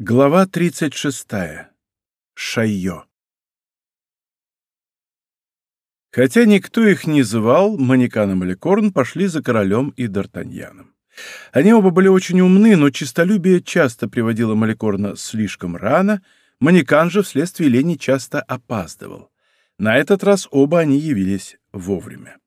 Глава 36. Шайо. Хотя никто их не звал, Манекан и Маликорн пошли за королем и Д'Артаньяном. Они оба были очень умны, но честолюбие часто приводило Маликорна слишком рано, Манекан же вследствие лени часто опаздывал. На этот раз оба они явились вовремя.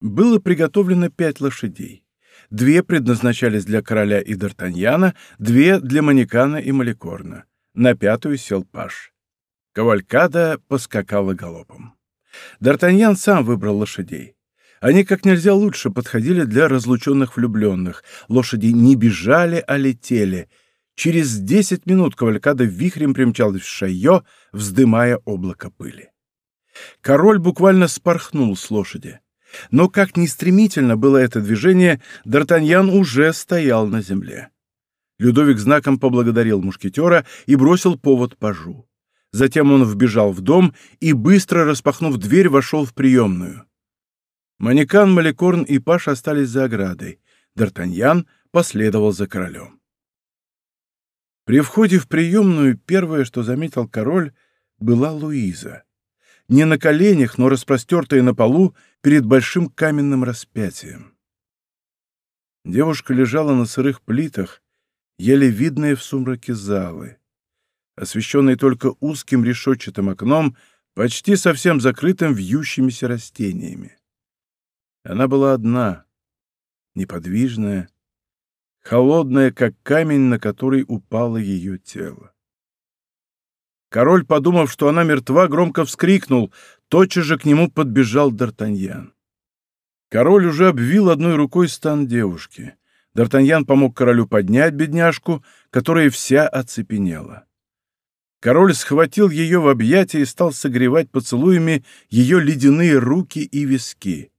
Было приготовлено пять лошадей. Две предназначались для короля и Д'Артаньяна, две — для Манекана и Маликорна. На пятую сел паш. Кавалькада поскакала галопом. Д'Артаньян сам выбрал лошадей. Они как нельзя лучше подходили для разлученных влюбленных. Лошади не бежали, а летели. Через десять минут кавалькада вихрем примчалась в Шайо, вздымая облако пыли. Король буквально спорхнул с лошади. Но как ни стремительно было это движение, Д'Артаньян уже стоял на земле. Людовик знаком поблагодарил мушкетера и бросил повод пажу. Затем он вбежал в дом и, быстро распахнув дверь, вошел в приемную. Манекан, Маликорн и Паш остались за оградой. Д'Артаньян последовал за королем. При входе в приемную первое, что заметил король, была Луиза не на коленях, но распростертая на полу перед большим каменным распятием. Девушка лежала на сырых плитах, еле видная в сумраке залы, освещенной только узким решетчатым окном, почти совсем закрытым вьющимися растениями. Она была одна, неподвижная, холодная, как камень, на который упало ее тело. Король, подумав, что она мертва, громко вскрикнул. Тотчас же к нему подбежал Д'Артаньян. Король уже обвил одной рукой стан девушки. Д'Артаньян помог королю поднять бедняжку, которая вся оцепенела. Король схватил ее в объятия и стал согревать поцелуями ее ледяные руки и виски.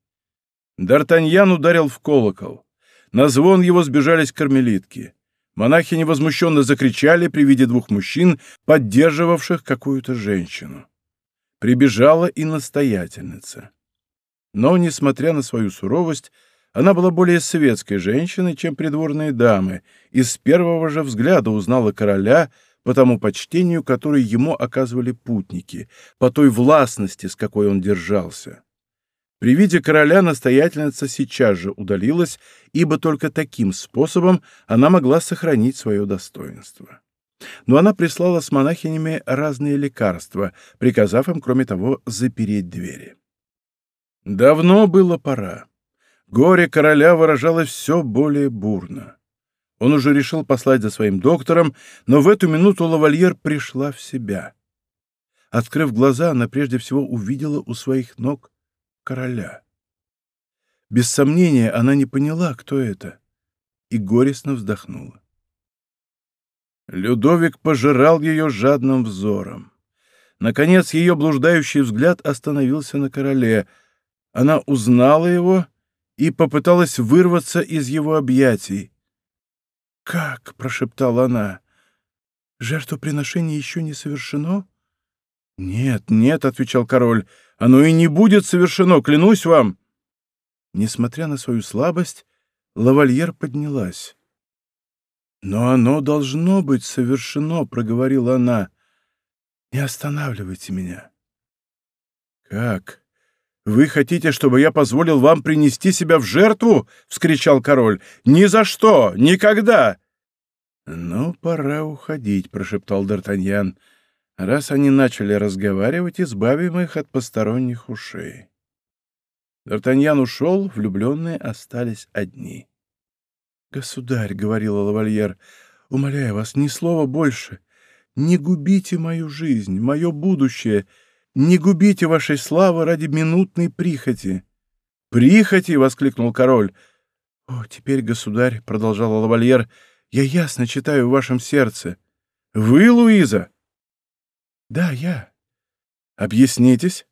Д'Артаньян ударил в колокол. На звон его сбежались кармелитки. Монахи невозмущенно закричали при виде двух мужчин, поддерживавших какую-то женщину. Прибежала и настоятельница. Но, несмотря на свою суровость, она была более светской женщиной, чем придворные дамы, и с первого же взгляда узнала короля по тому почтению, которое ему оказывали путники, по той властности, с какой он держался. При виде короля настоятельница сейчас же удалилась, ибо только таким способом она могла сохранить свое достоинство. Но она прислала с монахинями разные лекарства, приказав им, кроме того, запереть двери. Давно было пора. Горе короля выражалось все более бурно. Он уже решил послать за своим доктором, но в эту минуту лавальер пришла в себя. Открыв глаза, она прежде всего увидела у своих ног короля. Без сомнения, она не поняла, кто это, и горестно вздохнула. Людовик пожирал ее жадным взором. Наконец, ее блуждающий взгляд остановился на короле. Она узнала его и попыталась вырваться из его объятий. «Как?» — прошептала она. «Жертвоприношение еще не совершено?» «Нет, нет», — отвечал король, — «оно и не будет совершено, клянусь вам». Несмотря на свою слабость, лавальер поднялась. «Но оно должно быть совершено», — проговорила она. «Не останавливайте меня». «Как? Вы хотите, чтобы я позволил вам принести себя в жертву?» — вскричал король. «Ни за что! Никогда!» «Ну, пора уходить», — прошептал Д'Артаньян. Раз они начали разговаривать, избавим их от посторонних ушей. Д'Артаньян ушел, влюбленные остались одни. «Государь», — говорила лавальер, — «умоляю вас, ни слова больше. Не губите мою жизнь, мое будущее. Не губите вашей славы ради минутной прихоти». «Прихоти!» — воскликнул король. «О, теперь, государь», — продолжала лавальер, — «я ясно читаю в вашем сердце». «Вы, Луиза?» Да, я. Объяснитесь.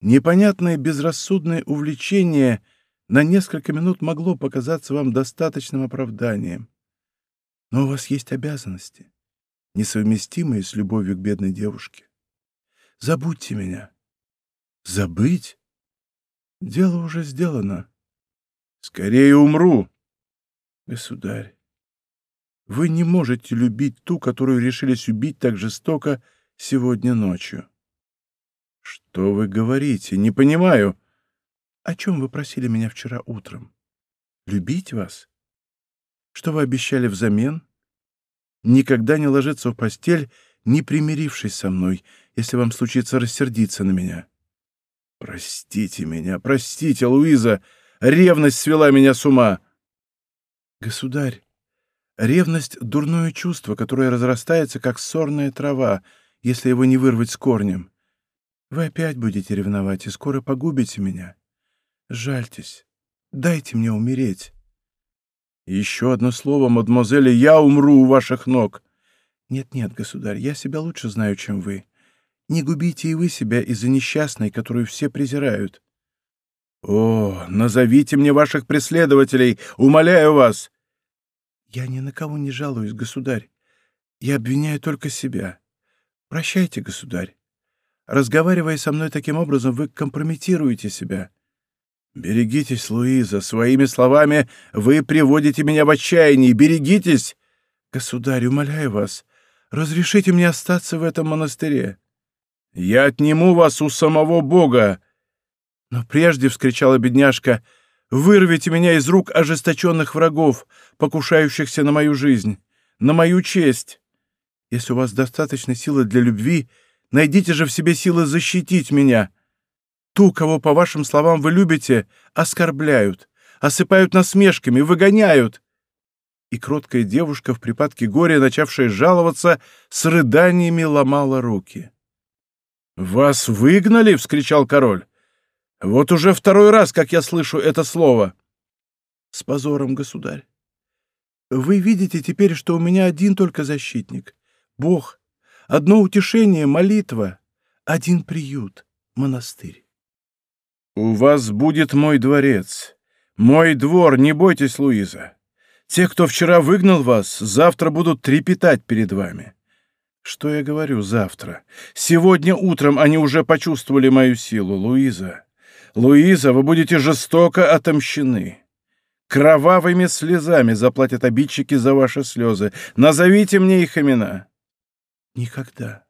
Непонятное безрассудное увлечение на несколько минут могло показаться вам достаточным оправданием. Но у вас есть обязанности, несовместимые с любовью к бедной девушке. Забудьте меня. Забыть? Дело уже сделано. Скорее умру. Государь, Вы не можете любить ту, которую решились убить так жестоко сегодня ночью. Что вы говорите? Не понимаю. О чем вы просили меня вчера утром? Любить вас? Что вы обещали взамен? Никогда не ложиться в постель, не примирившись со мной, если вам случится рассердиться на меня. Простите меня, простите, Луиза, ревность свела меня с ума. Государь, ревность — дурное чувство, которое разрастается, как сорная трава, если его не вырвать с корнем. Вы опять будете ревновать и скоро погубите меня. Жальтесь, дайте мне умереть. Еще одно слово, мадемуазель, я умру у ваших ног. Нет-нет, государь, я себя лучше знаю, чем вы. Не губите и вы себя из-за несчастной, которую все презирают. О, назовите мне ваших преследователей, умоляю вас. Я ни на кого не жалуюсь, государь. Я обвиняю только себя. Прощайте, государь. Разговаривая со мной таким образом, вы компрометируете себя. Берегитесь, Луиза, своими словами вы приводите меня в отчаяние. Берегитесь! Государь, умоляю вас, разрешите мне остаться в этом монастыре. Я отниму вас у самого Бога. Но прежде, — вскричала бедняжка, — вырвите меня из рук ожесточенных врагов, покушающихся на мою жизнь, на мою честь. Если у вас достаточно силы для любви, найдите же в себе силы защитить меня. Ту, кого, по вашим словам, вы любите, оскорбляют, осыпают насмешками, выгоняют. И кроткая девушка в припадке горя, начавшая жаловаться, с рыданиями ломала руки. «Вас выгнали?» — вскричал король. «Вот уже второй раз, как я слышу это слово». «С позором, государь. Вы видите теперь, что у меня один только защитник — Бог, одно утешение — молитва, один приют — монастырь». «У вас будет мой дворец, мой двор, не бойтесь, Луиза. Те, кто вчера выгнал вас, завтра будут трепетать перед вами. Что я говорю завтра? Сегодня утром они уже почувствовали мою силу, Луиза. Луиза, вы будете жестоко отомщены. Кровавыми слезами заплатят обидчики за ваши слезы. Назовите мне их имена. Никогда.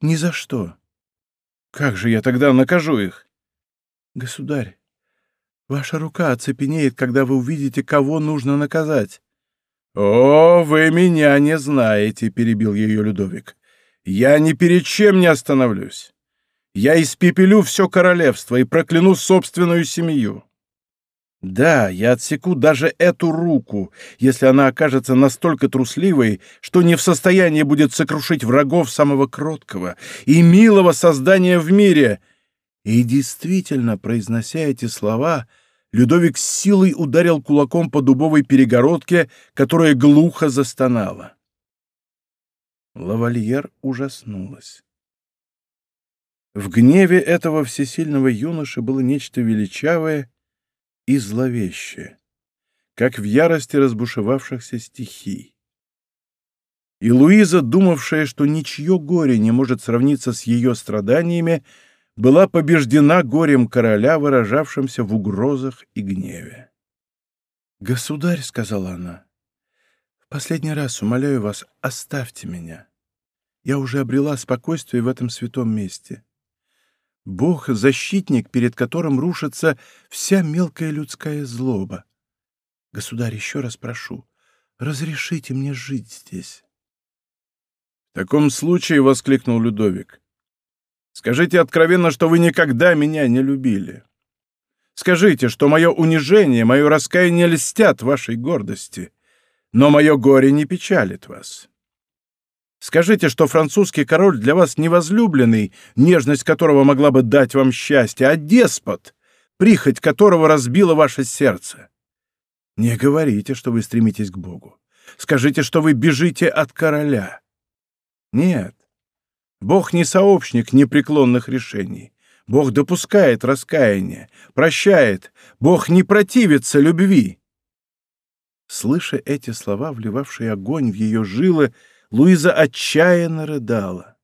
Ни за что. Как же я тогда накажу их? Государь, ваша рука оцепенеет, когда вы увидите, кого нужно наказать. «О, вы меня не знаете», — перебил ее Людовик. «Я ни перед чем не остановлюсь. Я испепелю все королевство и прокляну собственную семью. Да, я отсеку даже эту руку, если она окажется настолько трусливой, что не в состоянии будет сокрушить врагов самого кроткого и милого создания в мире». И действительно, произнося эти слова, — Людовик с силой ударил кулаком по дубовой перегородке, которая глухо застонала. Лавальер ужаснулась. В гневе этого всесильного юноши было нечто величавое и зловещее, как в ярости разбушевавшихся стихий. И Луиза, думавшая, что ничье горе не может сравниться с ее страданиями, была побеждена горем короля, выражавшимся в угрозах и гневе. «Государь», — сказала она, — «в последний раз умоляю вас, оставьте меня. Я уже обрела спокойствие в этом святом месте. Бог — защитник, перед которым рушится вся мелкая людская злоба. Государь, еще раз прошу, разрешите мне жить здесь». «В таком случае», — воскликнул Людовик, — Скажите откровенно, что вы никогда меня не любили. Скажите, что мое унижение, мое раскаяние льстят вашей гордости, но мое горе не печалит вас. Скажите, что французский король для вас не возлюбленный, нежность которого могла бы дать вам счастье, а деспот, прихоть которого разбила ваше сердце. Не говорите, что вы стремитесь к Богу. Скажите, что вы бежите от короля. Нет, Бог не сообщник непреклонных решений. Бог допускает раскаяние, прощает. Бог не противится любви. Слыша эти слова, вливавшие огонь в ее жилы, Луиза отчаянно рыдала.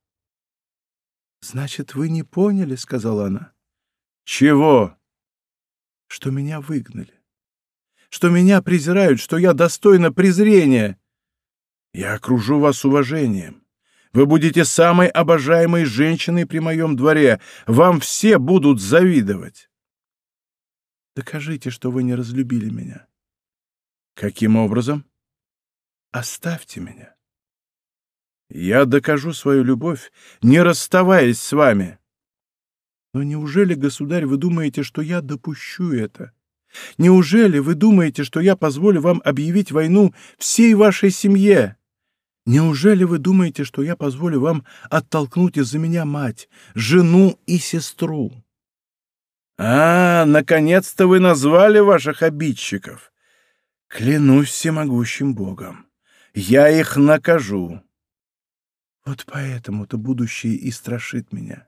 «Значит, вы не поняли, — сказала она. — Чего? Что меня выгнали. Что меня презирают, что я достойна презрения. Я окружу вас уважением. Вы будете самой обожаемой женщиной при моем дворе. Вам все будут завидовать. Докажите, что вы не разлюбили меня. Каким образом? Оставьте меня. Я докажу свою любовь, не расставаясь с вами. Но неужели, государь, вы думаете, что я допущу это? Неужели вы думаете, что я позволю вам объявить войну всей вашей семье? Неужели вы думаете, что я позволю вам оттолкнуть из-за меня мать, жену и сестру? А, наконец-то вы назвали ваших обидчиков. Клянусь всемогущим Богом, я их накажу. Вот поэтому-то будущее и страшит меня.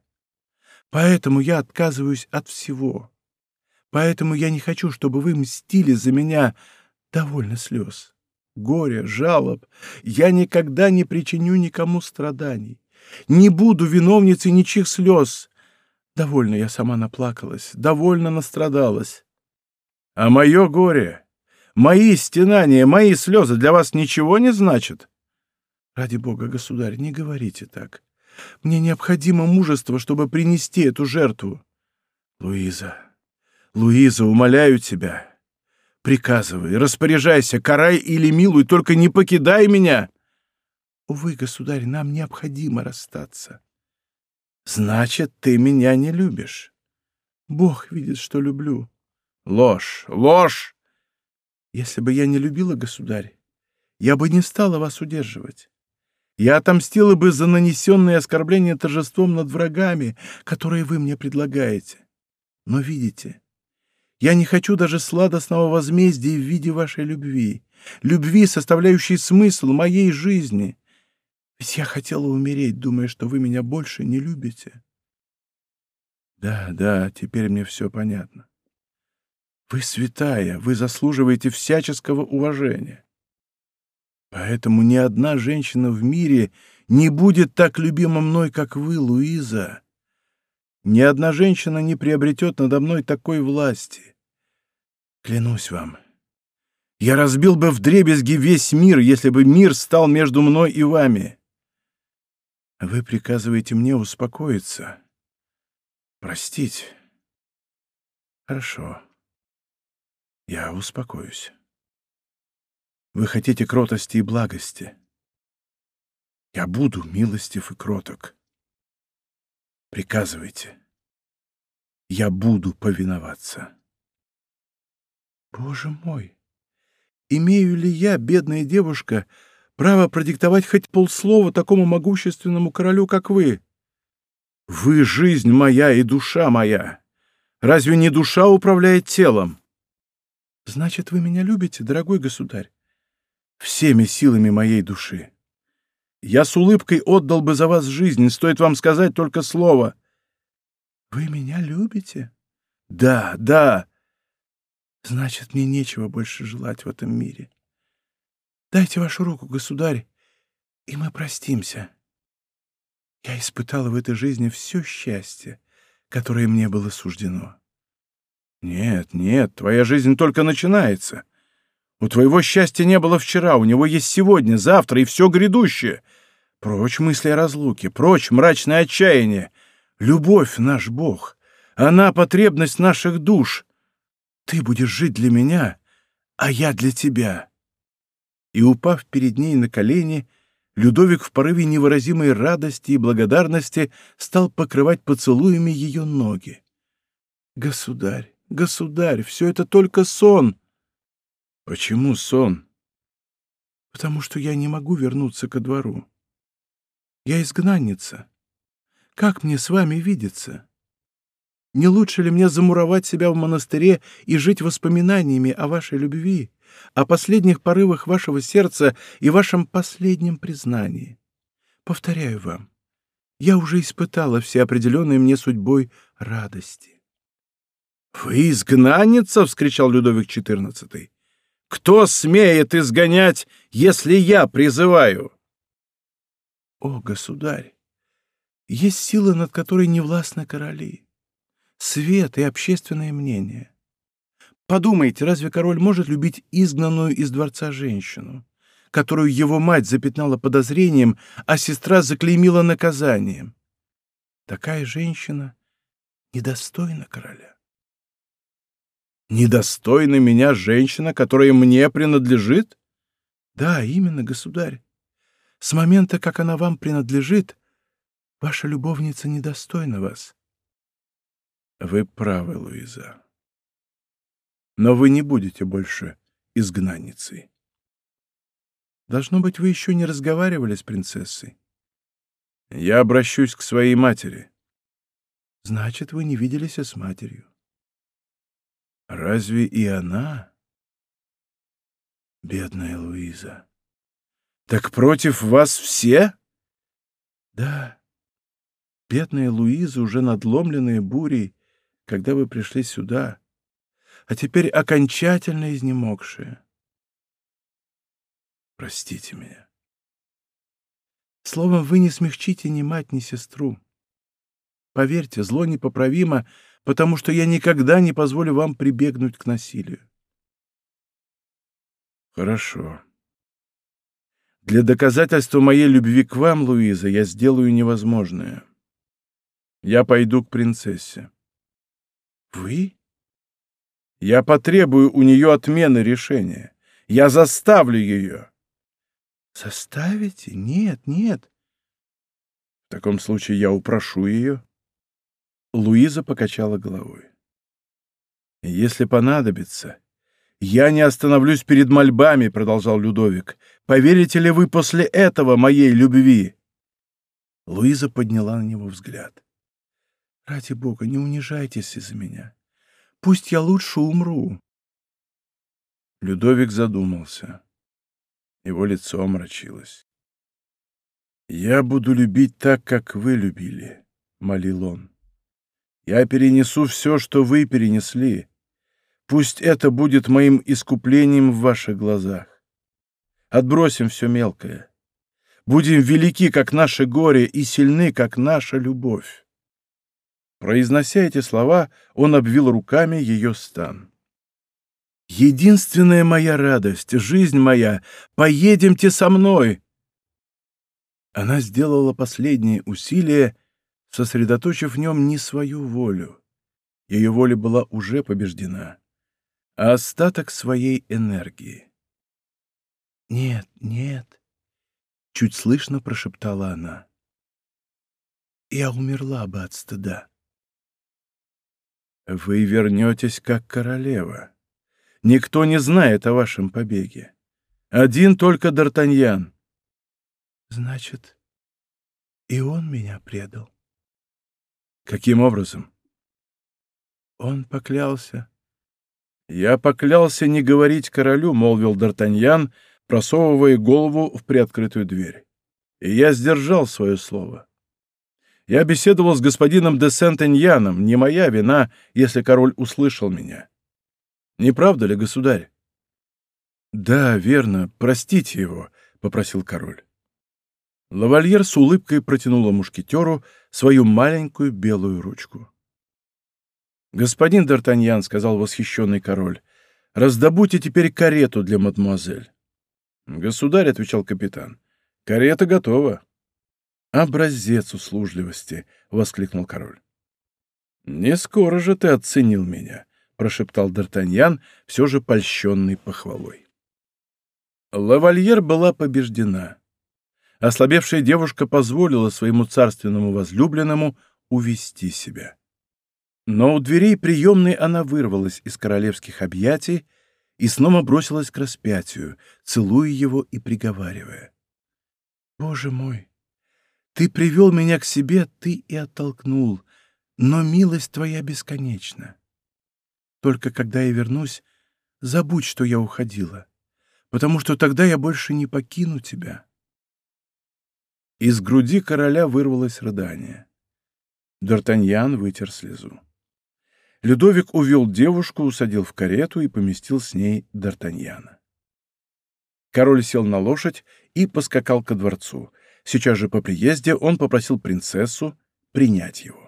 Поэтому я отказываюсь от всего. Поэтому я не хочу, чтобы вы мстили за меня. Довольно слез горя, жалоб. Я никогда не причиню никому страданий. Не буду виновницей ничьих слез. Довольно я сама наплакалась, довольно настрадалась. А мое горе, мои стенания, мои слезы для вас ничего не значат? Ради бога, государь, не говорите так. Мне необходимо мужество, чтобы принести эту жертву. Луиза, Луиза, умоляю тебя, Приказывай, распоряжайся, карай или милуй, только не покидай меня. Увы, государь, нам необходимо расстаться. Значит, ты меня не любишь. Бог видит, что люблю. Ложь, ложь! Если бы я не любила, государь, я бы не стала вас удерживать. Я отомстила бы за нанесенные оскорбления торжеством над врагами, которые вы мне предлагаете. Но видите, я не хочу даже сладостного возмездия в виде вашей любви, любви, составляющей смысл моей жизни. Ведь я хотела умереть, думая, что вы меня больше не любите. Да, да, теперь мне все понятно. Вы святая, вы заслуживаете всяческого уважения. Поэтому ни одна женщина в мире не будет так любима мной, как вы, Луиза. Ни одна женщина не приобретет надо мной такой власти. Клянусь вам, я разбил бы вдребезги весь мир, если бы мир стал между мной и вами. Вы приказываете мне успокоиться, простить. Хорошо, я успокоюсь. Вы хотите кротости и благости. Я буду милостив и кроток. Приказывайте. Я буду повиноваться. Боже мой! Имею ли я, бедная девушка, право продиктовать хоть полслова такому могущественному королю, как вы? Вы — жизнь моя и душа моя. Разве не душа управляет телом? Значит, вы меня любите, дорогой государь? Всеми силами моей души. Я с улыбкой отдал бы за вас жизнь, стоит вам сказать только слово. Вы меня любите? Да, да. Значит, мне нечего больше желать в этом мире. Дайте вашу руку, государь, и мы простимся. Я испытала в этой жизни все счастье, которое мне было суждено. Нет, нет, твоя жизнь только начинается. У твоего счастья не было вчера, у него есть сегодня, завтра и все грядущее. Прочь мысли о разлуке, прочь мрачное отчаяние. Любовь — наш Бог. Она — потребность наших душ. Ты будешь жить для меня, а я для тебя. И, упав перед ней на колени, Людовик в порыве невыразимой радости и благодарности стал покрывать поцелуями ее ноги. «Государь, государь, все это только сон!» «Почему сон?» «Потому что я не могу вернуться ко двору. Я изгнанница. Как мне с вами видеться?» Не лучше ли мне замуровать себя в монастыре и жить воспоминаниями о вашей любви, о последних порывах вашего сердца и вашем последнем признании? Повторяю вам, я уже испытала все определенные мне судьбой радости. «Вы изгнанница!» — вскричал Людовик XIV. «Кто смеет изгонять, если я призываю?» «О, государь! Есть сила, над которой не властны короли свет и общественное мнение. Подумайте, разве король может любить изгнанную из дворца женщину, которую его мать запятнала подозрением, а сестра заклеймила наказанием. Такая женщина недостойна короля. Недостойна меня женщина, которая мне принадлежит? Да, именно, государь. С момента, как она вам принадлежит, ваша любовница недостойна вас. Вы правы, Луиза. Но вы не будете больше изгнанницей. Должно быть, вы еще не разговаривали с принцессой. Я обращусь к своей матери. Значит, вы не виделись с матерью. Разве и она? Бедная Луиза. Так против вас все? Да. Бедная Луиза, уже надломленная бурей, когда вы пришли сюда, а теперь окончательно изнемогшая. Простите меня. Словом, вы не смягчите ни мать, ни сестру. Поверьте, зло непоправимо, потому что я никогда не позволю вам прибегнуть к насилию. Хорошо. Для доказательства моей любви к вам, Луиза, я сделаю невозможное. Я пойду к принцессе. Вы? Я потребую у нее отмены решения. Я заставлю ее. Заставите? Нет, нет. В таком случае я упрошу ее. Луиза покачала головой. Если понадобится, я не остановлюсь перед мольбами, продолжал Людовик. Поверите ли вы после этого моей любви? Луиза подняла на него взгляд. Ради бога, не унижайтесь из-за меня. Пусть я лучше умру. Людовик задумался. Его лицо омрачилось. «Я буду любить так, как вы любили», — молил он. «Я перенесу все, что вы перенесли. Пусть это будет моим искуплением в ваших глазах. Отбросим все мелкое. Будем велики, как наше горе, и сильны, как наша любовь. Произнося эти слова, он обвил руками ее стан. «Единственная моя радость, жизнь моя, поедемте со мной!» Она сделала последнее усилие, сосредоточив в нем не свою волю. Ее воля была уже побеждена, а остаток своей энергии. «Нет, нет», — чуть слышно прошептала она. «Я умерла бы от стыда». Вы вернетесь как королева. Никто не знает о вашем побеге. Один только Д'Артаньян. Значит, и он меня предал. Каким образом? Он поклялся. Я поклялся не говорить королю, молвил Д'Артаньян, просовывая голову в приоткрытую дверь. И я сдержал свое слово. Я беседовал с господином де Сент-Эньяном. Не моя вина, если король услышал меня. Не правда ли, государь? Да, верно. Простите его, попросил король. Лавальер с улыбкой протянула мушкетеру свою маленькую белую ручку. «Господин Д'Артаньян», — сказал восхищенный король, — «раздобудьте теперь карету для мадемуазель». «Государь», — отвечал капитан, — «карета готова». «Образец услужливости!» — воскликнул король. «Не скоро же ты оценил меня», — прошептал Д'Артаньян, все же польщенный похвалой. Лавальер была побеждена. Ослабевшая девушка позволила своему царственному возлюбленному увести себя. Но у дверей приемной она вырвалась из королевских объятий и снова бросилась к распятию, целуя его и приговаривая. «Боже мой! Ты привел меня к себе, ты и оттолкнул, но милость твоя бесконечна. Только когда я вернусь, забудь, что я уходила, потому что тогда я больше не покину тебя. Из груди короля вырвалось рыдание. Д'Артаньян вытер слезу. Людовик увел девушку, усадил в карету и поместил с ней Д'Артаньяна. Король сел на лошадь и поскакал ко дворцу, Сейчас же по приезде он попросил принцессу принять его.